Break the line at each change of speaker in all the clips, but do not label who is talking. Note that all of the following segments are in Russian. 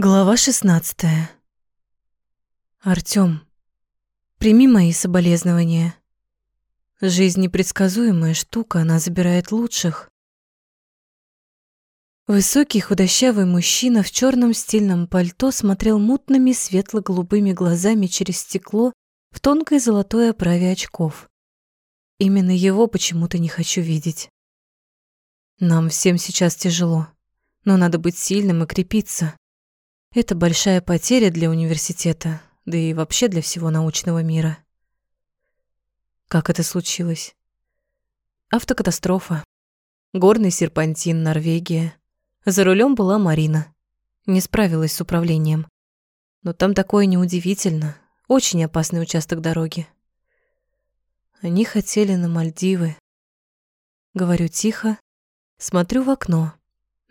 Глава 16. Артём, прими мои соболезнования. Жизнь непредсказуемая штука, она забирает лучших. Высокий худощавый мужчина в чёрном стильном пальто смотрел мутными светло-голубыми глазами через стекло в тонкой золотой оправе очков. Именно его почему-то не хочу видеть. Нам всем сейчас тяжело, но надо быть сильным и крепиться. Это большая потеря для университета, да и вообще для всего научного мира. Как это случилось? Автокатастрофа. Горный серпантин, Норвегия. За рулем была Марина. Не справилась с управлением. Но там такое неудивительно. Очень опасный участок дороги. Они хотели на Мальдивы. Говорю тихо, смотрю в окно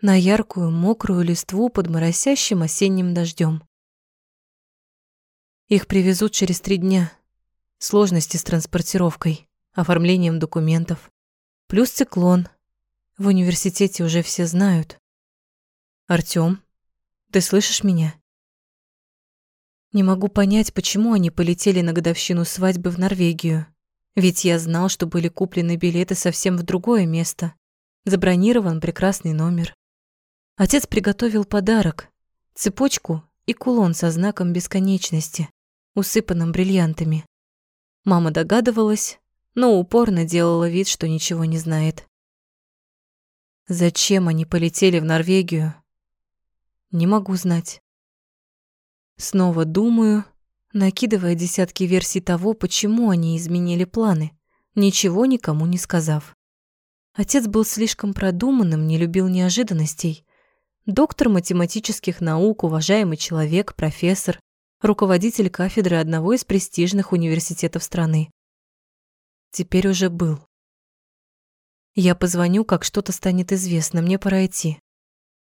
на яркую мокрую листву под моросящим осенним дождем. Их привезут через три дня. Сложности с транспортировкой, оформлением документов. Плюс циклон. В университете уже все знают. Артём, ты слышишь меня? Не могу понять, почему они полетели на годовщину свадьбы в Норвегию. Ведь я знал, что были куплены билеты совсем в другое место. Забронирован прекрасный номер. Отец приготовил подарок – цепочку и кулон со знаком бесконечности, усыпанным бриллиантами. Мама догадывалась, но упорно делала вид, что ничего не знает. Зачем они полетели в Норвегию? Не могу знать. Снова думаю, накидывая десятки версий того, почему они изменили планы, ничего никому не сказав. Отец был слишком продуманным, не любил неожиданностей, доктор математических наук, уважаемый человек, профессор, руководитель кафедры одного из престижных университетов страны. Теперь уже был. Я позвоню, как что-то станет известно, мне пора идти.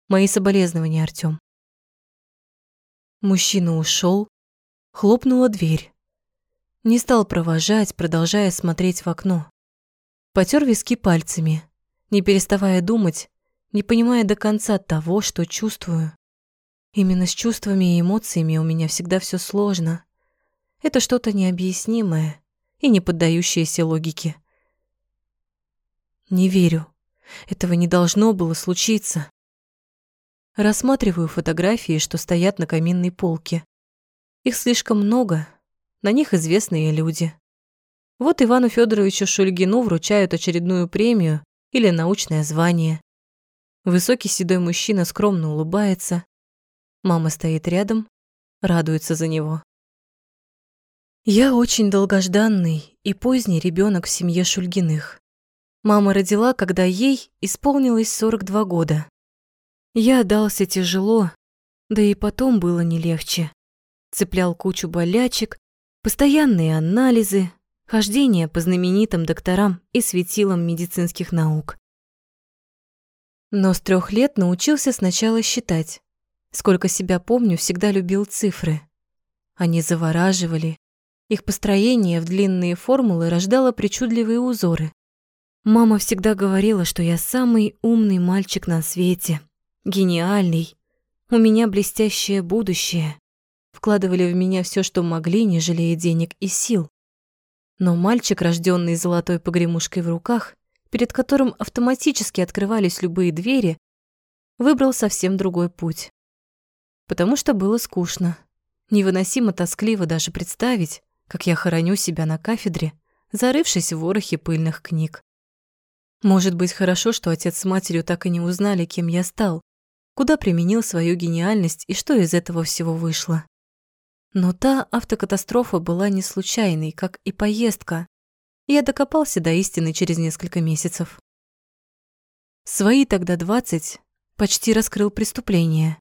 Мои соболезнования, Артём. Мужчина ушел, хлопнула дверь. Не стал провожать, продолжая смотреть в окно. Потер виски пальцами, не переставая думать, не понимая до конца того, что чувствую. Именно с чувствами и эмоциями у меня всегда все сложно. Это что-то необъяснимое и не поддающееся логике. Не верю. Этого не должно было случиться. Рассматриваю фотографии, что стоят на каминной полке. Их слишком много, на них известные люди. Вот Ивану Федоровичу Шульгину вручают очередную премию или научное звание. Высокий седой мужчина скромно улыбается. Мама стоит рядом, радуется за него. Я очень долгожданный и поздний ребенок в семье Шульгиных. Мама родила, когда ей исполнилось 42 года. Я отдался тяжело, да и потом было не легче. Цеплял кучу болячек, постоянные анализы, хождение по знаменитым докторам и светилам медицинских наук. Но с трех лет научился сначала считать. Сколько себя помню, всегда любил цифры. Они завораживали. Их построение в длинные формулы рождало причудливые узоры. Мама всегда говорила, что я самый умный мальчик на свете, гениальный. У меня блестящее будущее. Вкладывали в меня все, что могли, не жалея денег и сил. Но мальчик, рожденный золотой погремушкой в руках, перед которым автоматически открывались любые двери, выбрал совсем другой путь. Потому что было скучно. Невыносимо тоскливо даже представить, как я хороню себя на кафедре, зарывшись в ворохе пыльных книг. Может быть, хорошо, что отец с матерью так и не узнали, кем я стал, куда применил свою гениальность и что из этого всего вышло. Но та автокатастрофа была не случайной, как и поездка, я докопался до истины через несколько месяцев. Свои тогда двадцать почти раскрыл преступление,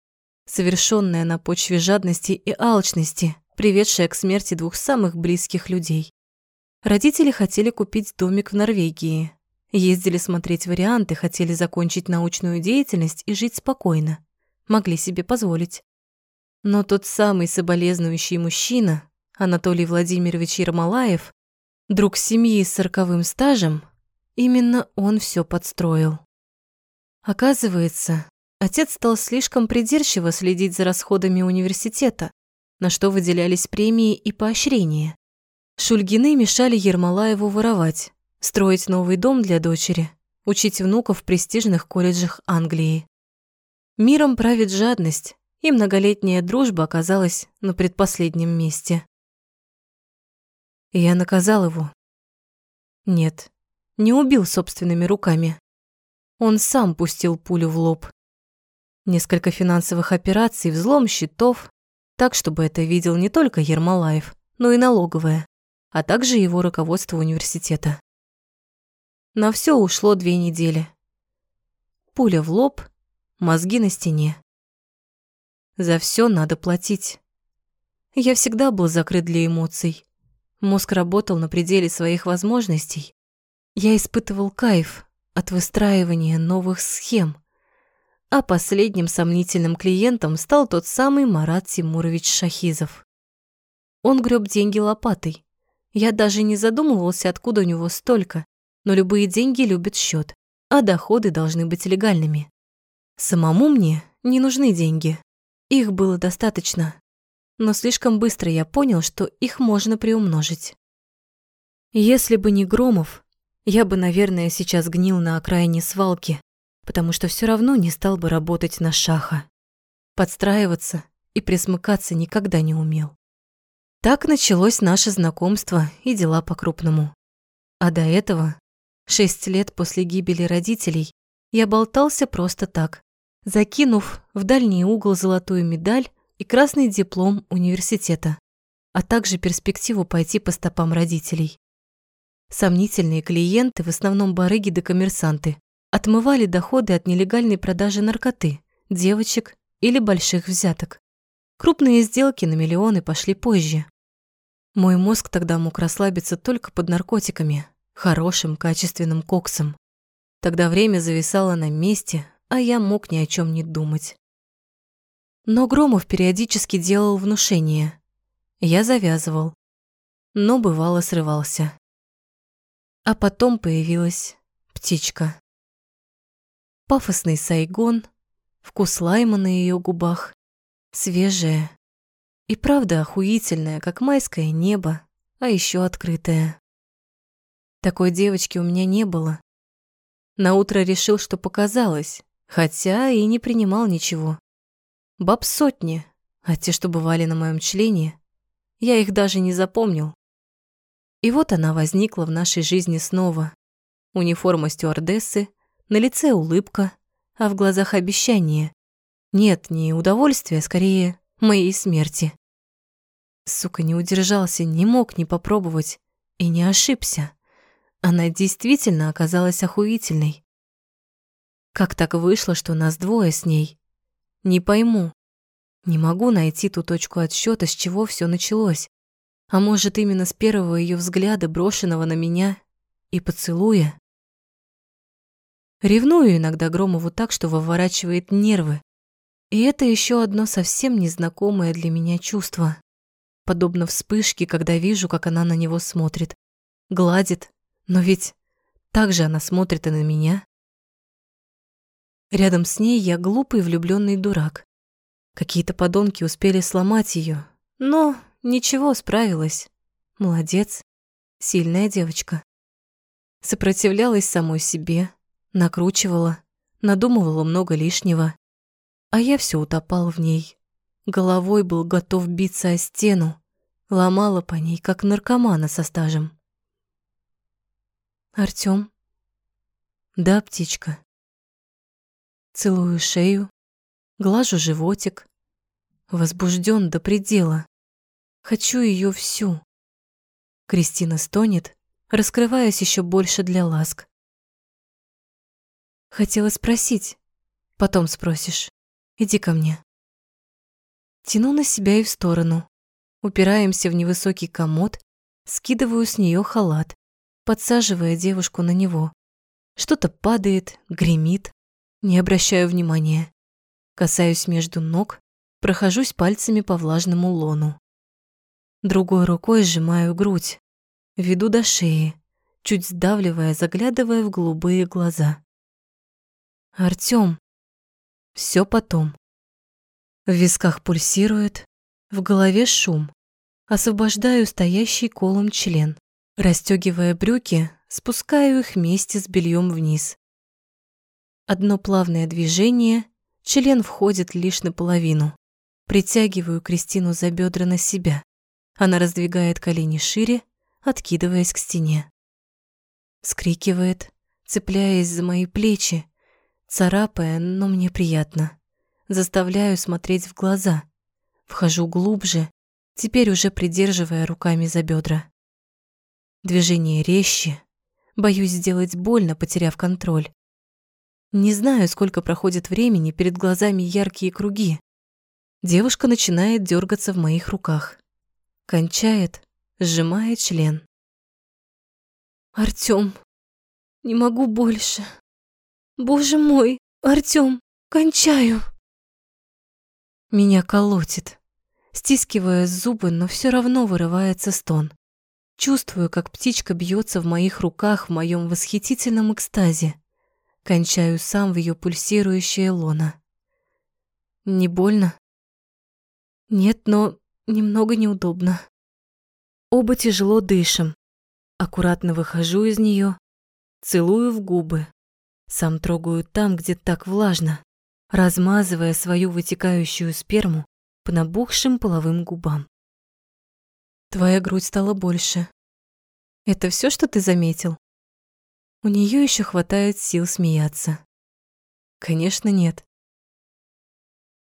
совершенное на почве жадности и алчности, приведшее к смерти двух самых близких людей. Родители хотели купить домик в Норвегии. Ездили смотреть варианты, хотели закончить научную деятельность и жить спокойно. Могли себе позволить. Но тот самый соболезнующий мужчина, Анатолий Владимирович Ермолаев, друг семьи с сороковым стажем, именно он все подстроил. Оказывается, отец стал слишком придирчиво следить за расходами университета, на что выделялись премии и поощрения. Шульгины мешали Ермолаеву воровать, строить новый дом для дочери, учить внуков в престижных колледжах Англии. Миром правит жадность, и многолетняя дружба оказалась на предпоследнем месте. Я наказал его. Нет, не убил собственными руками. Он сам пустил пулю в лоб. Несколько финансовых операций, взлом счетов, так, чтобы это видел не только Ермолаев, но и налоговая, а также его руководство университета. На все ушло две недели. Пуля в лоб, мозги на стене. За все надо платить. Я всегда был закрыт для эмоций. Мозг работал на пределе своих возможностей. Я испытывал кайф от выстраивания новых схем. А последним сомнительным клиентом стал тот самый Марат Тимурович Шахизов. Он греб деньги лопатой. Я даже не задумывался, откуда у него столько, но любые деньги любят счет, а доходы должны быть легальными. Самому мне не нужны деньги, их было достаточно, но слишком быстро я понял, что их можно приумножить. Если бы не Громов, я бы, наверное, сейчас гнил на окраине свалки, потому что все равно не стал бы работать на шаха. Подстраиваться и присмыкаться никогда не умел. Так началось наше знакомство и дела по-крупному. А до этого, шесть лет после гибели родителей, я болтался просто так, закинув в дальний угол золотую медаль и красный диплом университета, а также перспективу пойти по стопам родителей. Сомнительные клиенты, в основном барыги да коммерсанты, отмывали доходы от нелегальной продажи наркоты, девочек или больших взяток. Крупные сделки на миллионы пошли позже. Мой мозг тогда мог расслабиться только под наркотиками, хорошим качественным коксом. Тогда время зависало на месте, а я мог ни о чем не думать. Но Громов периодически делал внушение. Я завязывал, но бывало срывался. А потом появилась птичка. Пафосный сайгон, вкус лайма на ее губах, свежая и правда охуительная, как майское небо, а еще открытая. Такой девочки у меня не было. На утро решил, что показалось, хотя и не принимал ничего. Баб сотни, а те, что бывали на моем члене, я их даже не запомнил. И вот она возникла в нашей жизни снова. Униформа стюардессы, на лице улыбка, а в глазах обещание. Нет, не удовольствия, скорее, моей смерти. Сука, не удержался, не мог не попробовать и не ошибся. Она действительно оказалась охуительной. Как так вышло, что нас двое с ней? Не пойму. Не могу найти ту точку отсчета, с чего все началось. А может, именно с первого ее взгляда, брошенного на меня, и поцелуя? Ревную иногда Громову так, что выворачивает нервы. И это еще одно совсем незнакомое для меня чувство. Подобно вспышке, когда вижу, как она на него смотрит. Гладит, но ведь так же она смотрит и на меня. Рядом с ней я глупый влюбленный дурак. Какие-то подонки успели сломать ее, но ничего, справилась. Молодец, сильная девочка. Сопротивлялась самой себе, накручивала, надумывала много лишнего. А я все утопал в ней. Головой был готов биться о стену, ломала по ней, как наркомана со стажем. Артём? Да, птичка. Целую шею, глажу животик. Возбужден до предела. Хочу ее всю. Кристина стонет, раскрываясь еще больше для ласк. Хотела спросить, потом спросишь. Иди ко мне. Тяну на себя и в сторону. Упираемся в невысокий комод, скидываю с нее халат, подсаживая девушку на него. Что-то падает, гремит. Не обращаю внимания. Касаюсь между ног, прохожусь пальцами по влажному лону. Другой рукой сжимаю грудь, веду до шеи, чуть сдавливая, заглядывая в голубые глаза. «Артём!» Все потом. В висках пульсирует, в голове шум. Освобождаю стоящий колом член. Растёгивая брюки, спускаю их вместе с бельем вниз. Одно плавное движение, член входит лишь наполовину. Притягиваю Кристину за бедра на себя. Она раздвигает колени шире, откидываясь к стене. Скрикивает, цепляясь за мои плечи, царапая, но мне приятно. Заставляю смотреть в глаза. Вхожу глубже, теперь уже придерживая руками за бедра. Движение резче. Боюсь сделать больно, потеряв контроль. Не знаю, сколько проходит времени, перед глазами яркие круги. Девушка начинает дергаться в моих руках. Кончает, сжимая член. «Артём, не могу больше. Боже мой, Артём, кончаю!» Меня колотит. Стискивая зубы, но все равно вырывается стон. Чувствую, как птичка бьется в моих руках в моем восхитительном экстазе. Кончаю сам в ее пульсирующее лоно. Не больно? Нет, но немного неудобно. Оба тяжело дышим. Аккуратно выхожу из нее, целую в губы. Сам трогаю там, где так влажно размазывая свою вытекающую сперму по набухшим половым губам. Твоя грудь стала больше. Это все, что ты заметил? У нее еще хватает сил смеяться. Конечно, нет.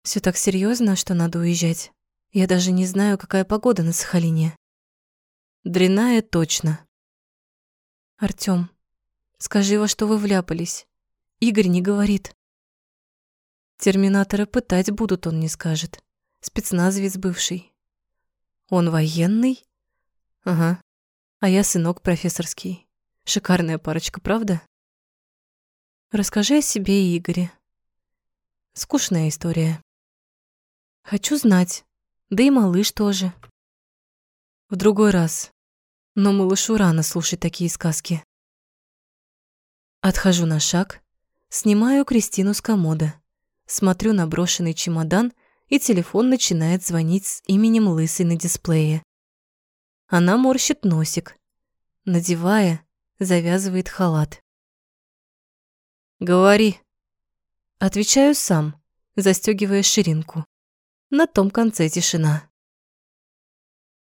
Все так серьезно, что надо уезжать. Я даже не знаю, какая погода на Сахалине. Дряная точно. Артём, скажи, во что вы вляпались. Игорь не говорит. Терминатора пытать будут, он не скажет. Спецназовец бывший. Он военный? Ага. А я сынок профессорский. Шикарная парочка, правда? Расскажи о себе и Игоре. Скучная история. Хочу знать. Да и малыш тоже. В другой раз. Но малышу рано слушать такие сказки. Отхожу на шаг, снимаю Кристину с комода. Смотрю на брошенный чемодан, и телефон начинает звонить с именем Лысый на дисплее. Она морщит носик. Надевая, завязывает халат. «Говори». Отвечаю сам, застегивая ширинку. На том конце тишина.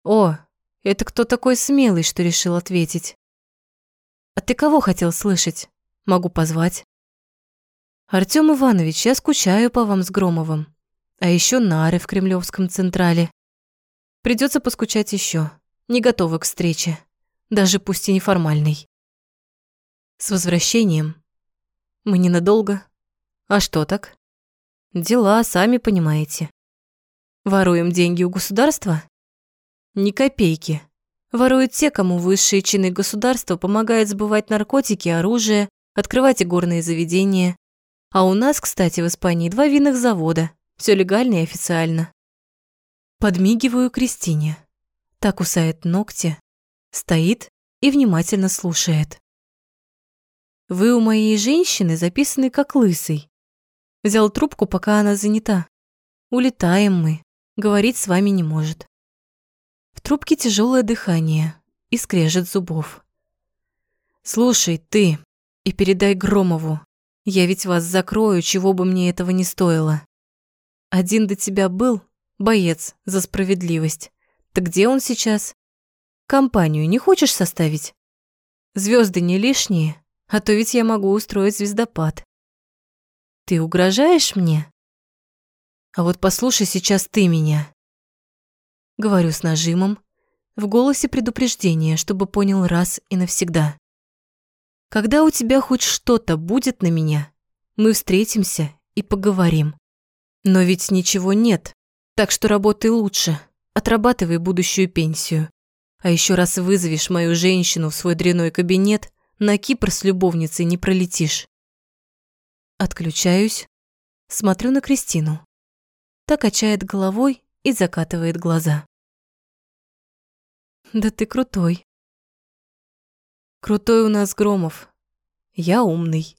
«О, это кто такой смелый, что решил ответить?» «А ты кого хотел слышать? Могу позвать». Артём Иванович, я скучаю по вам с Громовым. А ещё нары в Кремлёвском Централе. Придётся поскучать ещё. Не готова к встрече. Даже пусть и неформальной. С возвращением. Мы ненадолго. А что так? Дела, сами понимаете. Воруем деньги у государства? Ни копейки. Воруют те, кому высшие чины государства помогают сбывать наркотики, оружие, открывать игорные заведения, а у нас, кстати, в Испании два винных завода. Все легально и официально. Подмигиваю Кристине. Так кусает ногти, стоит и внимательно слушает. Вы у моей женщины записаны как лысый. Взял трубку, пока она занята. Улетаем мы. Говорить с вами не может. В трубке тяжелое дыхание и скрежет зубов. Слушай, ты, и передай Громову, я ведь вас закрою, чего бы мне этого не стоило. Один до тебя был, боец за справедливость. Так где он сейчас? Компанию не хочешь составить? Звезды не лишние, а то ведь я могу устроить звездопад. Ты угрожаешь мне? А вот послушай сейчас ты меня. Говорю с нажимом, в голосе предупреждение, чтобы понял раз и навсегда. Когда у тебя хоть что-то будет на меня, мы встретимся и поговорим. Но ведь ничего нет, так что работай лучше, отрабатывай будущую пенсию. А еще раз вызовешь мою женщину в свой дряной кабинет, на Кипр с любовницей не пролетишь. Отключаюсь, смотрю на Кристину. Та качает головой и закатывает глаза. Да ты крутой. Крутой у нас Громов. Я умный.